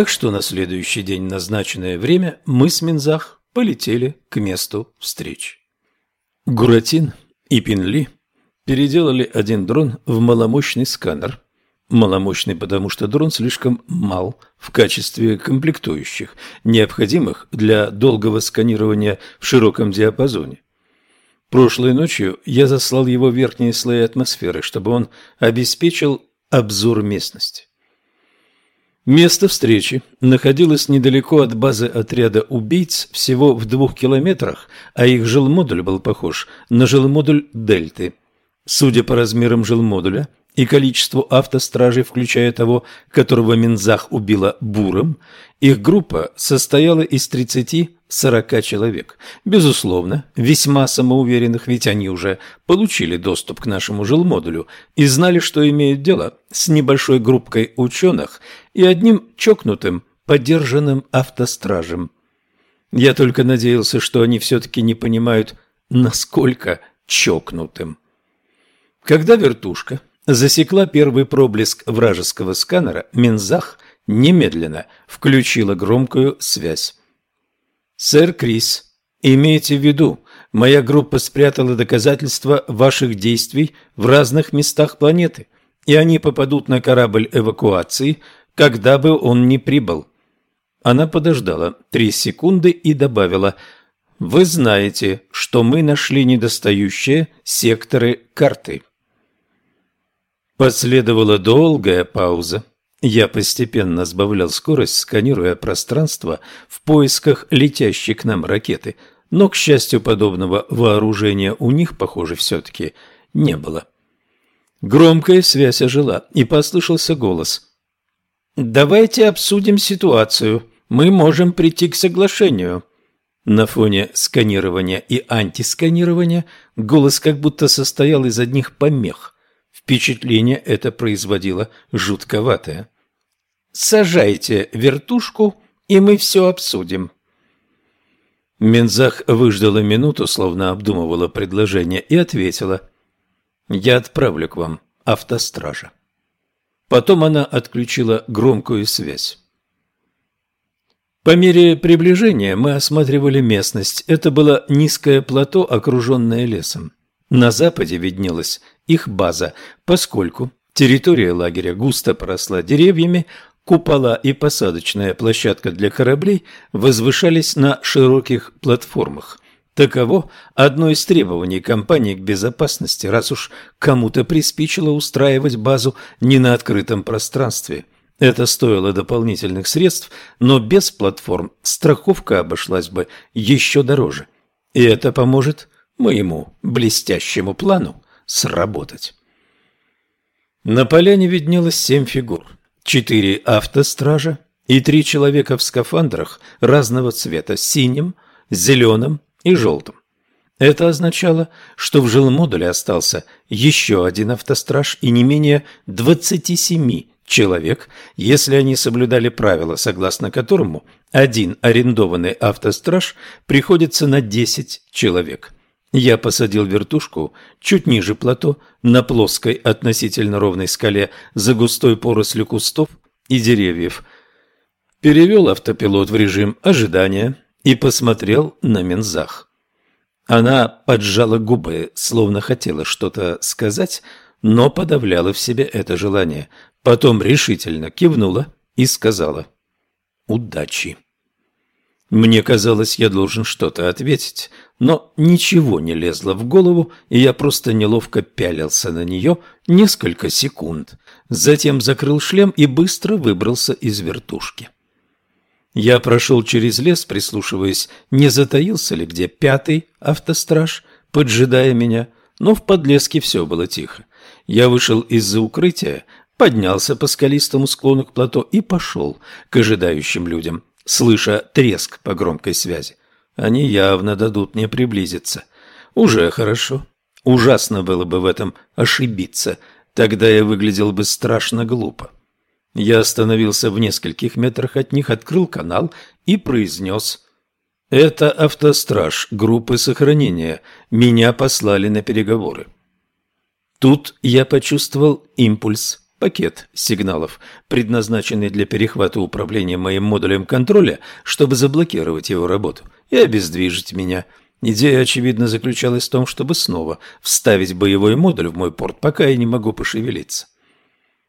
Так что на следующий день назначенное время мы с Минзах полетели к месту встречи. Гуратин и Пинли переделали один дрон в маломощный сканер. Маломощный, потому что дрон слишком мал в качестве комплектующих, необходимых для долгого сканирования в широком диапазоне. Прошлой ночью я заслал его в верхние слои атмосферы, чтобы он обеспечил обзор местности. Место встречи находилось недалеко от базы отряда убийц, всего в двух километрах, а их жилмодуль был похож на жилмодуль Дельты. Судя по размерам жилмодуля и количеству автостражей, включая того, которого Минзах убила буром, их группа состояла из 30-40 человек. Безусловно, весьма самоуверенных, ведь они уже получили доступ к нашему жилмодулю и знали, что имеют дело с небольшой группкой ученых и одним чокнутым, поддержанным автостражем. Я только надеялся, что они все-таки не понимают, насколько чокнутым. Когда вертушка засекла первый проблеск вражеского сканера, Минзах немедленно включила громкую связь. «Сэр Крис, имейте в виду, моя группа спрятала доказательства ваших действий в разных местах планеты, и они попадут на корабль эвакуации, когда бы он ни прибыл». Она подождала три секунды и добавила «Вы знаете, что мы нашли недостающие секторы карты». Последовала долгая пауза. Я постепенно сбавлял скорость, сканируя пространство в поисках летящей к нам ракеты, но, к счастью, подобного вооружения у них, похоже, все-таки не было. Громкая связь ожила, и послышался голос. «Давайте обсудим ситуацию. Мы можем прийти к соглашению». На фоне сканирования и антисканирования голос как будто состоял из одних помех – Впечатление это производило жутковатое. «Сажайте вертушку, и мы все обсудим». Мензах выждала минуту, словно обдумывала предложение, и ответила. «Я отправлю к вам автостража». Потом она отключила громкую связь. По мере приближения мы осматривали местность. Это было низкое плато, окруженное лесом. На западе виднелась их база, поскольку территория лагеря густо поросла деревьями, купола и посадочная площадка для кораблей возвышались на широких платформах. Таково одно из требований компании к безопасности, раз уж кому-то приспичило устраивать базу не на открытом пространстве. Это стоило дополнительных средств, но без платформ страховка обошлась бы еще дороже. И это поможет моему блестящему плану сработать. На поляне виднелось семь фигур, четыре автостража и три человека в скафандрах разного цвета – синим, зеленым и желтым. Это означало, что в жилмодуле остался еще один автостраж и не менее 27 человек, если они соблюдали правила, согласно которому один арендованный автостраж приходится на 10 человек – я посадил вертушку чуть ниже плато, на плоской относительно ровной скале, за густой порослью кустов и деревьев. Перевел автопилот в режим ожидания и посмотрел на Мензах. Она поджала губы, словно хотела что-то сказать, но подавляла в себе это желание. Потом решительно кивнула и сказала «Удачи». Мне казалось, я должен что-то ответить, но ничего не лезло в голову, и я просто неловко пялился на нее несколько секунд. Затем закрыл шлем и быстро выбрался из вертушки. Я прошел через лес, прислушиваясь, не затаился ли где пятый автостраж, поджидая меня, но в подлеске все было тихо. Я вышел из-за укрытия, поднялся по скалистому склону к плато и пошел к ожидающим людям – слыша треск по громкой связи. Они явно дадут мне приблизиться. Уже хорошо. Ужасно было бы в этом ошибиться. Тогда я выглядел бы страшно глупо. Я остановился в нескольких метрах от них, открыл канал и произнес «Это автостраж группы сохранения. Меня послали на переговоры». Тут я почувствовал импульс пакет сигналов, предназначенный для перехвата управления моим модулем контроля, чтобы заблокировать его работу и обездвижить меня. Идея, очевидно, заключалась в том, чтобы снова вставить боевой модуль в мой порт, пока я не могу пошевелиться.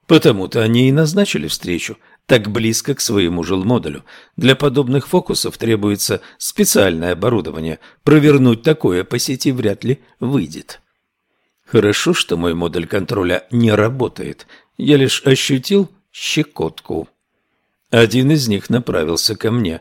Потому-то они и назначили встречу так близко к своему жилмодулю. Для подобных фокусов требуется специальное оборудование. Провернуть такое по сети вряд ли выйдет. Хорошо, что мой модуль контроля не работает. Я лишь ощутил щекотку. Один из них направился ко мне.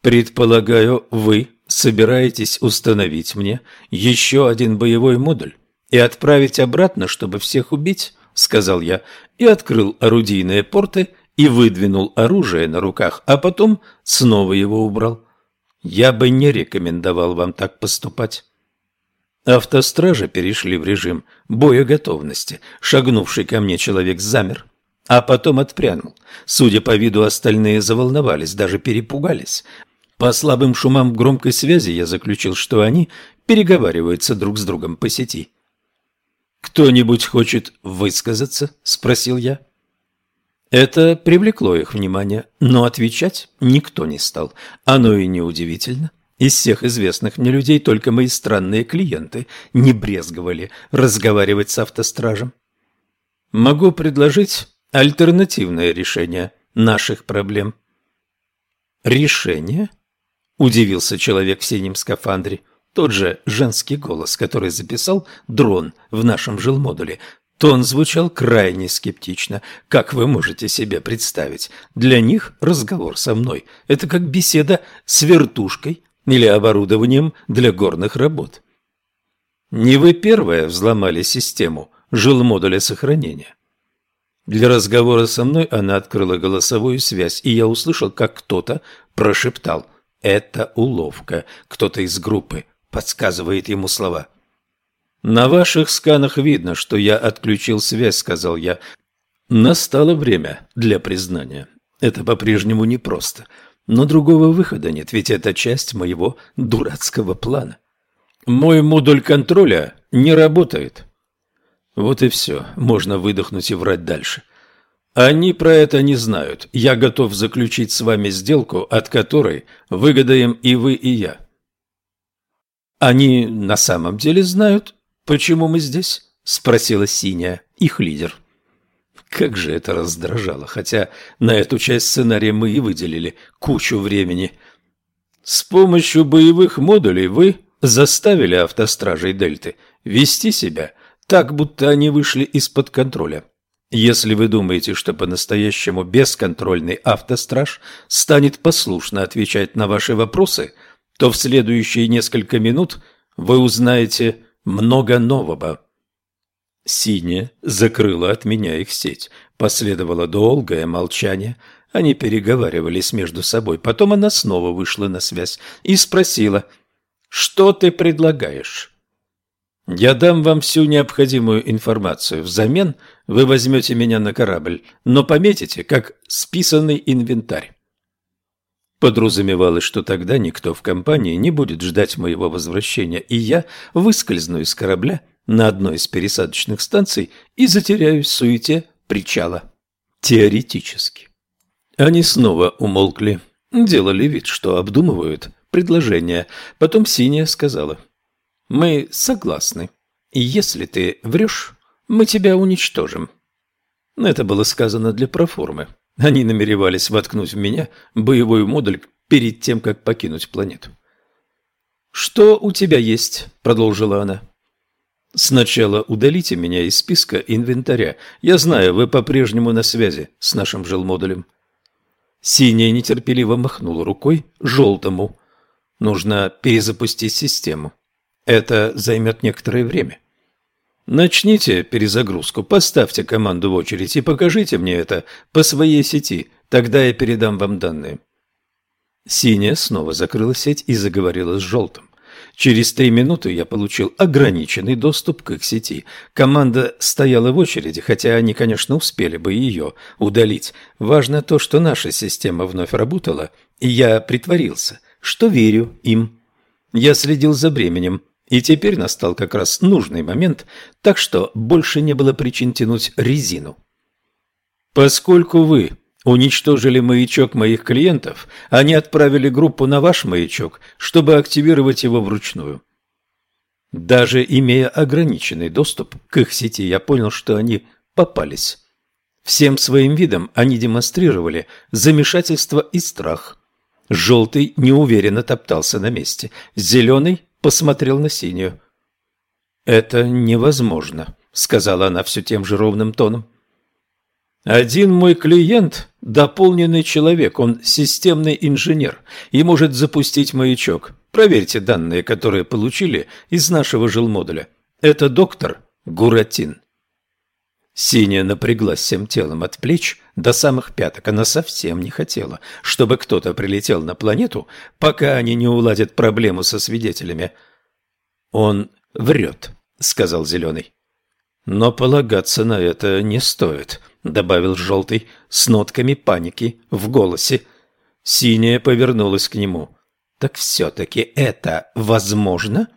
«Предполагаю, вы собираетесь установить мне еще один боевой модуль и отправить обратно, чтобы всех убить?» — сказал я, и открыл орудийные порты и выдвинул оружие на руках, а потом снова его убрал. Я бы не рекомендовал вам так поступать. Автостражи перешли в режим боеготовности. Шагнувший ко мне человек замер, а потом отпрянул. Судя по виду, остальные заволновались, даже перепугались. По слабым шумам громкой связи я заключил, что они переговариваются друг с другом по сети. «Кто-нибудь хочет высказаться?» – спросил я. Это привлекло их внимание, но отвечать никто не стал. Оно и неудивительно. Из всех известных мне людей только мои странные клиенты не брезговали разговаривать с автостражем. Могу предложить альтернативное решение наших проблем. Решение? Удивился человек в синем скафандре. Тот же женский голос, который записал дрон в нашем жилмодуле. Тон звучал крайне скептично, как вы можете себе представить. Для них разговор со мной – это как беседа с вертушкой или оборудованием для горных работ. Не вы первая взломали систему жилмодуля сохранения. Для разговора со мной она открыла голосовую связь, и я услышал, как кто-то прошептал «Это уловка». Кто-то из группы подсказывает ему слова. «На ваших сканах видно, что я отключил связь», — сказал я. «Настало время для признания. Это по-прежнему непросто, но другого выхода нет, ведь это часть моего дурацкого плана. Мой модуль контроля не работает». Вот и все, можно выдохнуть и врать дальше. Они про это не знают. Я готов заключить с вами сделку, от которой выгодаем и вы, и я. «Они на самом деле знают, почему мы здесь?» – спросила Синяя, их лидер. Как же это раздражало, хотя на эту часть сценария мы и выделили кучу времени. С помощью боевых модулей вы заставили автостражей Дельты вести себя так, будто они вышли из-под контроля. Если вы думаете, что по-настоящему бесконтрольный автостраж станет послушно отвечать на ваши вопросы – то в следующие несколько минут вы узнаете много нового. Синяя закрыла от меня их сеть. Последовало долгое молчание. Они переговаривались между собой. Потом она снова вышла на связь и спросила, «Что ты предлагаешь?» «Я дам вам всю необходимую информацию. Взамен вы возьмете меня на корабль, но пометите, как списанный инвентарь. Подразумевалось, что тогда никто в компании не будет ждать моего возвращения, и я выскользну из корабля на одной из пересадочных станций и затеряюсь в суете причала. Теоретически. Они снова умолкли, делали вид, что обдумывают предложение. Потом Синяя сказала, «Мы согласны. Если ты врешь, мы тебя уничтожим». Это было сказано для проформы. Они намеревались воткнуть в меня боевой модуль перед тем, как покинуть планету. «Что у тебя есть?» – продолжила она. «Сначала удалите меня из списка инвентаря. Я знаю, вы по-прежнему на связи с нашим жилмодулем». Синяя нетерпеливо махнула рукой желтому. «Нужно перезапустить систему. Это займет некоторое время». Начните перезагрузку, поставьте команду в очередь и покажите мне это по своей сети, тогда я передам вам данные. Синяя снова закрыла сеть и заговорила с желтым. Через три минуты я получил ограниченный доступ к их сети. Команда стояла в очереди, хотя они, конечно, успели бы ее удалить. Важно то, что наша система вновь работала, и я притворился, что верю им. Я следил за временем, и теперь настал как раз нужный момент, так что больше не было причин тянуть резину. Поскольку вы уничтожили маячок моих клиентов, они отправили группу на ваш маячок, чтобы активировать его вручную. Даже имея ограниченный доступ к их сети, я понял, что они попались. Всем своим видом они демонстрировали замешательство и страх. Желтый неуверенно топтался на месте. Зеленый посмотрел на синюю. «Это невозможно», — сказала она все тем же ровным тоном. «Один мой клиент — дополненный человек, он системный инженер и может запустить маячок. Проверьте данные, которые получили из нашего жилмодуля. Это доктор Гуратин». Синяя напряглась всем телом от плеч до самых пяток. Она совсем не хотела, чтобы кто-то прилетел на планету, пока они не уладят проблему со свидетелями. «Он врет», — сказал Зеленый. «Но полагаться на это не стоит», — добавил Желтый с нотками паники в голосе. Синяя повернулась к нему. «Так все-таки это возможно?»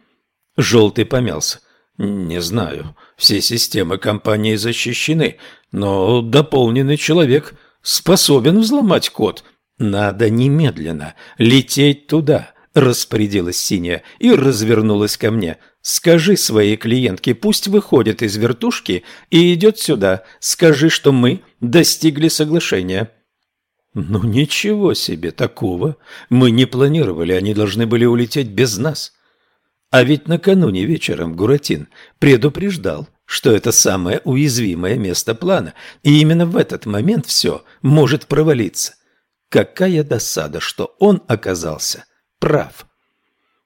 Желтый помялся. «Не знаю. Все системы компании защищены, но дополненный человек способен взломать код. Надо немедленно лететь туда», — распорядилась Синяя и развернулась ко мне. «Скажи своей клиентке, пусть выходит из вертушки и идет сюда. Скажи, что мы достигли соглашения». «Ну ничего себе такого! Мы не планировали, они должны были улететь без нас». А ведь накануне вечером Гуратин предупреждал, что это самое уязвимое место плана, и именно в этот момент все может провалиться. Какая досада, что он оказался прав.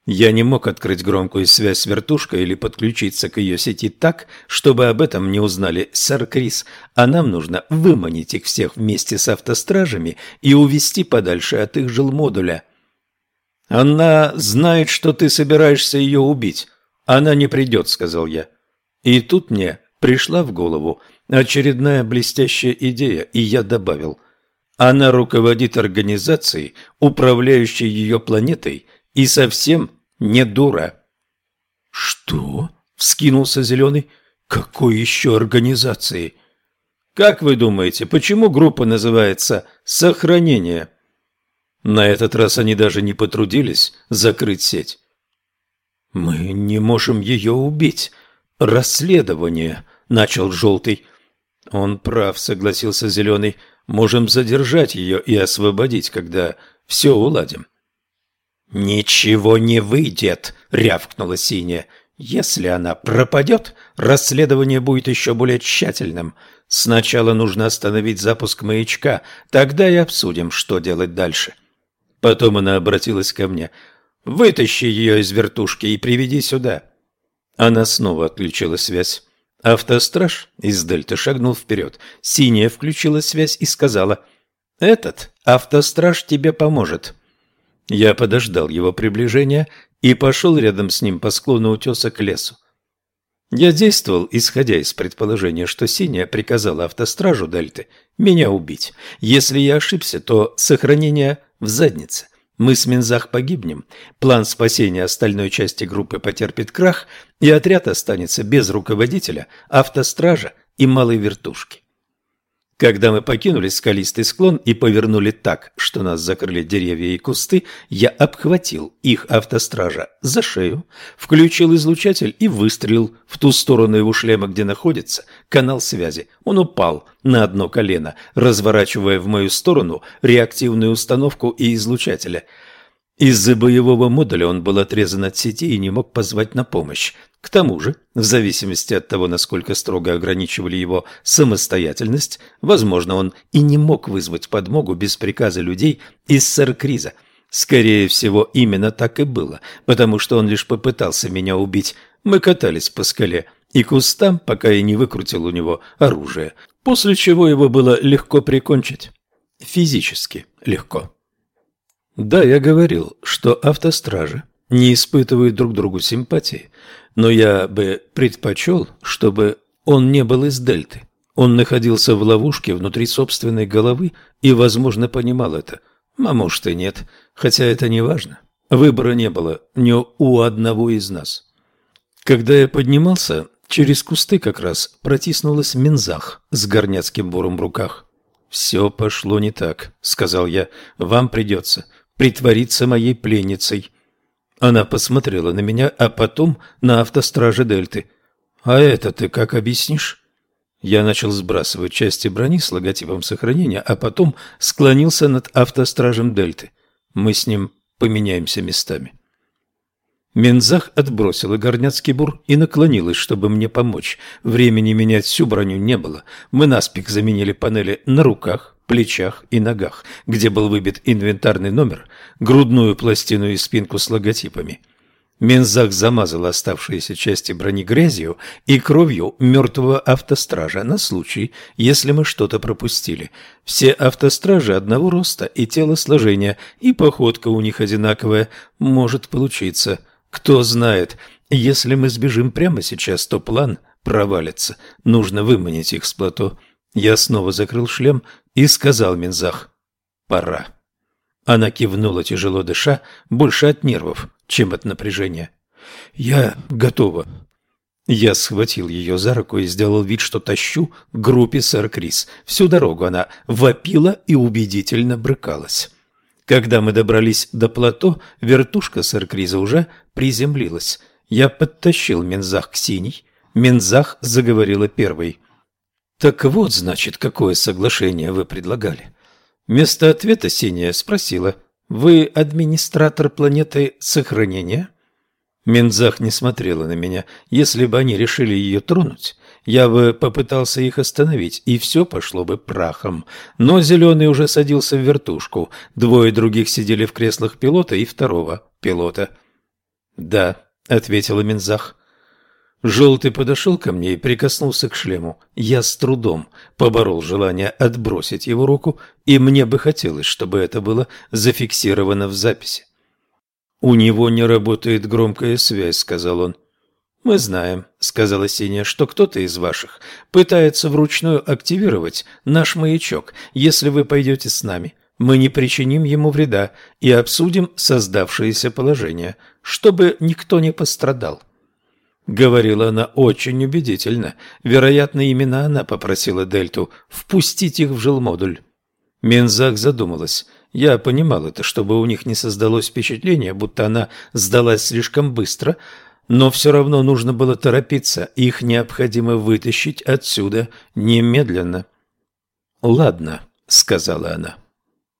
Я не мог открыть громкую связь с вертушкой или подключиться к ее сети так, чтобы об этом не узнали сэр Крис, а нам нужно выманить их всех вместе с автостражами и увести подальше от их жилмодуля. «Она знает, что ты собираешься ее убить. Она не придет», — сказал я. И тут мне пришла в голову очередная блестящая идея, и я добавил. Она руководит организацией, управляющей ее планетой, и совсем не дура. «Что?» — вскинулся Зеленый. «Какой еще организации?» «Как вы думаете, почему группа называется «Сохранение»?» На этот раз они даже не потрудились закрыть сеть. «Мы не можем ее убить. Расследование», — начал Желтый. «Он прав», — согласился Зеленый. «Можем задержать ее и освободить, когда все уладим». «Ничего не выйдет», — рявкнула Синяя. «Если она пропадет, расследование будет еще более тщательным. Сначала нужно остановить запуск маячка, тогда и обсудим, что делать дальше». Потом она обратилась ко мне. «Вытащи ее из вертушки и приведи сюда». Она снова отключила связь. Автостраж из дельты шагнул вперед. Синяя включила связь и сказала «Этот автостраж тебе поможет». Я подождал его приближения и пошел рядом с ним по склону утеса к лесу. Я действовал, исходя из предположения, что Синяя приказала автостражу Дельты меня убить. Если я ошибся, то сохранение в заднице. Мы с Минзах погибнем, план спасения остальной части группы потерпит крах, и отряд останется без руководителя, автостража и малой вертушки. Когда мы покинули скалистый склон и повернули так, что нас закрыли деревья и кусты, я обхватил их автостража за шею, включил излучатель и выстрелил в ту сторону его шлема, где находится канал связи. Он упал на одно колено, разворачивая в мою сторону реактивную установку и излучателя – из-за боевого модуля он был отрезан от сети и не мог позвать на помощь. К тому же, в зависимости от того, насколько строго ограничивали его самостоятельность, возможно, он и не мог вызвать подмогу без приказа людей из Сэр-Криза. Скорее всего, именно так и было, потому что он лишь попытался меня убить. Мы катались по скале и кустам, пока я не выкрутил у него оружие, после чего его было легко прикончить. Физически легко. Да, я говорил, что автостражи не испытывают друг другу симпатии, но я бы предпочел, чтобы он не был из Дельты. Он находился в ловушке внутри собственной головы и, возможно, понимал это. А может и нет, хотя это не важно. Выбора не было ни у одного из нас. Когда я поднимался, через кусты как раз протиснулась Минзах с горняцким буром в руках. «Все пошло не так», — сказал я. «Вам придется притвориться моей пленницей». Она посмотрела на меня, а потом на автостраже Дельты. «А это ты как объяснишь?» Я начал сбрасывать части брони с логотипом сохранения, а потом склонился над автостражем Дельты. Мы с ним поменяемся местами. Мензах отбросила горняцкий бур и наклонилась, чтобы мне помочь. Времени менять всю броню не было. Мы наспех заменили панели на руках, плечах и ногах, где был выбит инвентарный номер, грудную пластину и спинку с логотипами. Мензах замазал оставшиеся части брони грязью и кровью мертвого автостража на случай, если мы что-то пропустили. Все автостражи одного роста и телосложения, и походка у них одинаковая. Может получиться. Кто знает, если мы сбежим прямо сейчас, то план провалится. Нужно выманить их с плато. Я снова закрыл шлем и сказал Минзах «Пора». Она кивнула, тяжело дыша, больше от нервов, чем от напряжения. «Я готова». Я схватил ее за руку и сделал вид, что тащу к группе сэр Крис. Всю дорогу она вопила и убедительно брыкалась. Когда мы добрались до плато, вертушка сэр Криза уже приземлилась. Я подтащил Мензах к синей. Мензах заговорила первой. «Так вот, значит, какое соглашение вы предлагали?» Вместо ответа Синяя спросила. «Вы администратор планеты сохранения?» Мензах не смотрела на меня. Если бы они решили ее тронуть, я бы попытался их остановить, и все пошло бы прахом. Но Зеленый уже садился в вертушку. Двое других сидели в креслах пилота и второго пилота. «Да», — ответила Минзах. Желтый подошел ко мне и прикоснулся к шлему. Я с трудом поборол желание отбросить его руку, и мне бы хотелось, чтобы это было зафиксировано в записи. «У него не работает громкая связь», — сказал он. «Мы знаем», — сказала Синяя, — «что кто-то из ваших пытается вручную активировать наш маячок. Если вы пойдете с нами, мы не причиним ему вреда и обсудим создавшееся положение, чтобы никто не пострадал». Говорила она очень убедительно. Вероятно, именно она попросила Дельту впустить их в жилмодуль. Мензак задумалась. Я понимал это, чтобы у них не создалось впечатление, будто она сдалась слишком быстро – но все равно нужно было торопиться, их необходимо вытащить отсюда немедленно. «Ладно», — сказала она.